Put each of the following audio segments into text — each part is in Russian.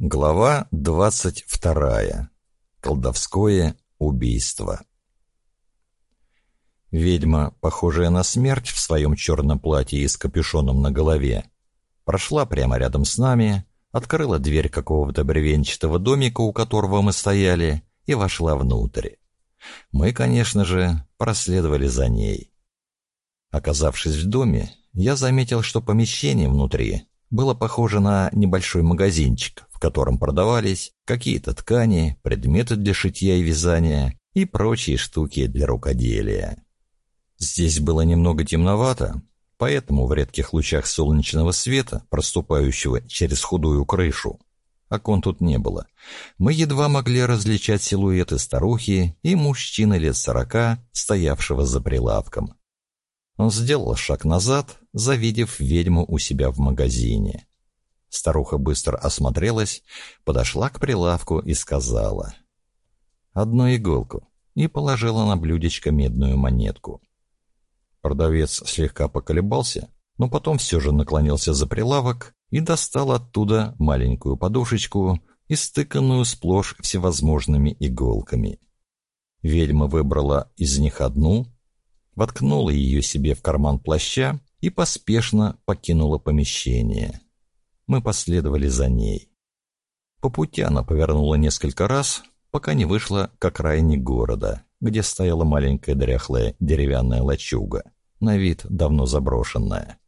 Глава двадцать вторая. Колдовское убийство. Ведьма, похожая на смерть в своем черном платье и с капюшоном на голове, прошла прямо рядом с нами, открыла дверь какого-то бревенчатого домика, у которого мы стояли, и вошла внутрь. Мы, конечно же, проследовали за ней. Оказавшись в доме, я заметил, что помещение внутри было похоже на небольшой магазинчик, в котором продавались какие-то ткани, предметы для шитья и вязания и прочие штуки для рукоделия. Здесь было немного темновато, поэтому в редких лучах солнечного света, проступающего через худую крышу, окон тут не было, мы едва могли различать силуэты старухи и мужчины лет сорока, стоявшего за прилавком. Он сделал шаг назад, завидев ведьму у себя в магазине. Старуха быстро осмотрелась, подошла к прилавку и сказала «Одну иголку» и положила на блюдечко медную монетку. Продавец слегка поколебался, но потом все же наклонился за прилавок и достал оттуда маленькую подушечку, истыканную сплошь всевозможными иголками. Ведьма выбрала из них одну, воткнула ее себе в карман плаща и поспешно покинула помещение. Мы последовали за ней. По пути она повернула несколько раз, пока не вышла к окраине города, где стояла маленькая дряхлая деревянная лачуга, на вид давно заброшенная.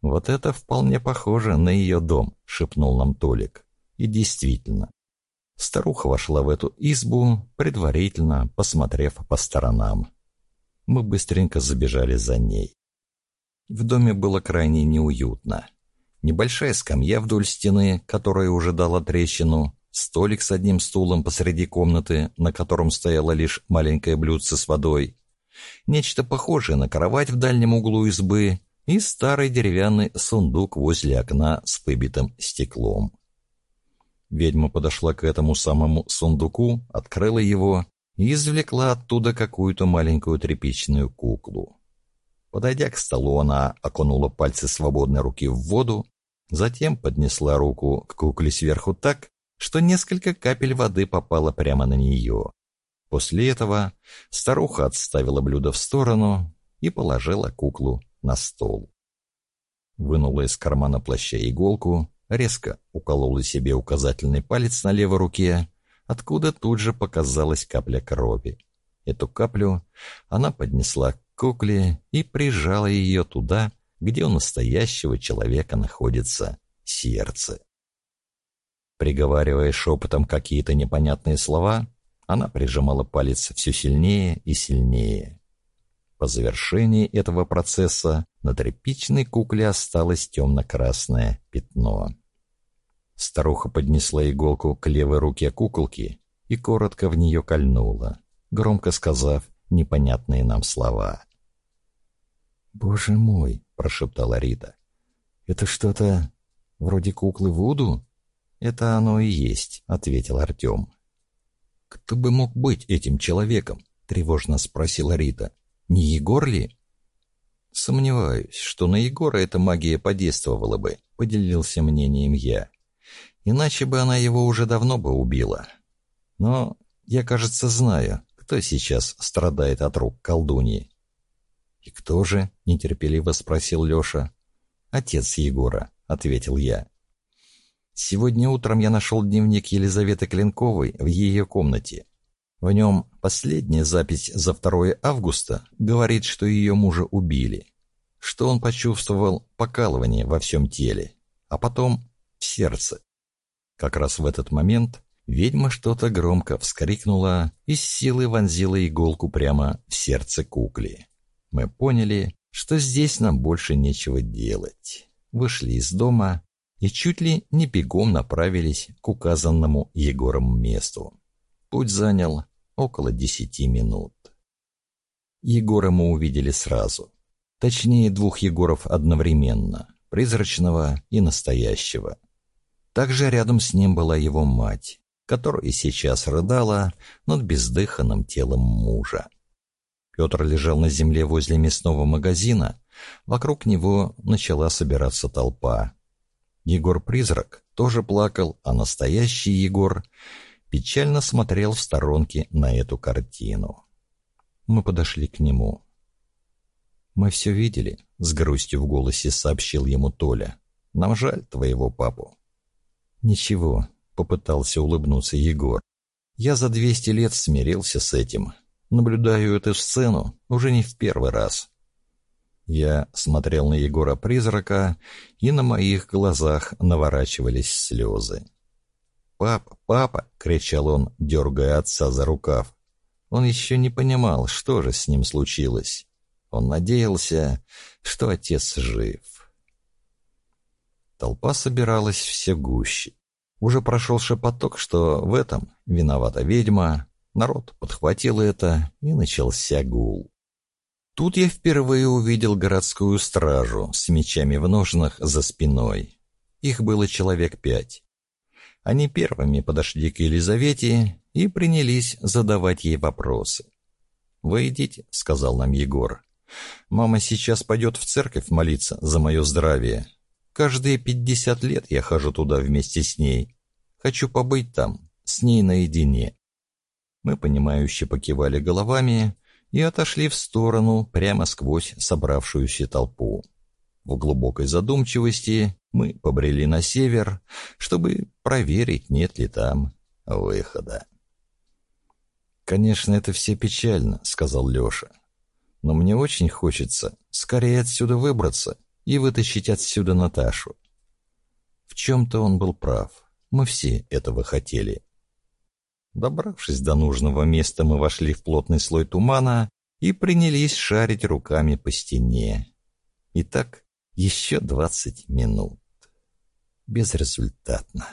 «Вот это вполне похоже на ее дом», — шепнул нам Толик. И действительно, старуха вошла в эту избу, предварительно посмотрев по сторонам. Мы быстренько забежали за ней. В доме было крайне неуютно. Небольшая скамья вдоль стены, которая уже дала трещину, столик с одним стулом посреди комнаты, на котором стояло лишь маленькое блюдце с водой, нечто похожее на кровать в дальнем углу избы и старый деревянный сундук возле окна с выбитым стеклом. Ведьма подошла к этому самому сундуку, открыла его и извлекла оттуда какую-то маленькую тряпичную куклу. Подойдя к столу, она окунула пальцы свободной руки в воду, затем поднесла руку к кукле сверху так, что несколько капель воды попало прямо на нее. После этого старуха отставила блюдо в сторону и положила куклу на стол. Вынула из кармана плаща иголку, резко уколола себе указательный палец на левой руке откуда тут же показалась капля крови. Эту каплю она поднесла к кукле и прижала ее туда, где у настоящего человека находится сердце. Приговаривая шепотом какие-то непонятные слова, она прижимала палец все сильнее и сильнее. По завершении этого процесса на тряпичной кукле осталось темно-красное пятно. Старуха поднесла иголку к левой руке куколки и коротко в нее кольнула, громко сказав непонятные нам слова. «Боже мой!» — прошептала Рита. «Это что-то вроде куклы Вуду?» «Это оно и есть», — ответил Артем. «Кто бы мог быть этим человеком?» — тревожно спросила Рита. «Не Егор ли?» «Сомневаюсь, что на Егора эта магия подействовала бы», — поделился мнением я. Иначе бы она его уже давно бы убила. Но я, кажется, знаю, кто сейчас страдает от рук колдуньи. «И кто же?» — нетерпеливо спросил Леша. «Отец Егора», — ответил я. Сегодня утром я нашел дневник Елизаветы Клинковой в ее комнате. В нем последняя запись за 2 августа говорит, что ее мужа убили, что он почувствовал покалывание во всем теле, а потом в сердце. Как раз в этот момент ведьма что-то громко вскрикнула и с силой вонзила иголку прямо в сердце кукле. Мы поняли, что здесь нам больше нечего делать. Вышли из дома и чуть ли не бегом направились к указанному Егором месту. Путь занял около десяти минут. Егора мы увидели сразу. Точнее, двух Егоров одновременно, призрачного и настоящего. Также рядом с ним была его мать, которая сейчас рыдала над бездыханным телом мужа. Петр лежал на земле возле мясного магазина, вокруг него начала собираться толпа. Егор-призрак тоже плакал, а настоящий Егор печально смотрел в сторонке на эту картину. Мы подошли к нему. «Мы все видели», — с грустью в голосе сообщил ему Толя. «Нам жаль твоего папу». «Ничего», — попытался улыбнуться Егор. «Я за двести лет смирился с этим. Наблюдаю эту сцену уже не в первый раз». Я смотрел на Егора-призрака, и на моих глазах наворачивались слезы. «Папа, папа!» — кричал он, дергая отца за рукав. Он еще не понимал, что же с ним случилось. Он надеялся, что отец жив. Толпа собиралась все гуще. Уже прошел шепоток, что в этом виновата ведьма. Народ подхватил это, и начался гул. Тут я впервые увидел городскую стражу с мечами в ножнах за спиной. Их было человек пять. Они первыми подошли к Елизавете и принялись задавать ей вопросы. «Вы идите», — сказал нам Егор. «Мама сейчас пойдет в церковь молиться за мое здравие. Каждые пятьдесят лет я хожу туда вместе с ней. Хочу побыть там, с ней наедине». Мы, понимающе покивали головами и отошли в сторону, прямо сквозь собравшуюся толпу. В глубокой задумчивости мы побрели на север, чтобы проверить, нет ли там выхода. «Конечно, это все печально», — сказал Леша. «Но мне очень хочется скорее отсюда выбраться и вытащить отсюда Наташу». В чем-то он был прав. Мы все этого хотели. Добравшись до нужного места, мы вошли в плотный слой тумана и принялись шарить руками по стене. И так еще двадцать минут. Безрезультатно.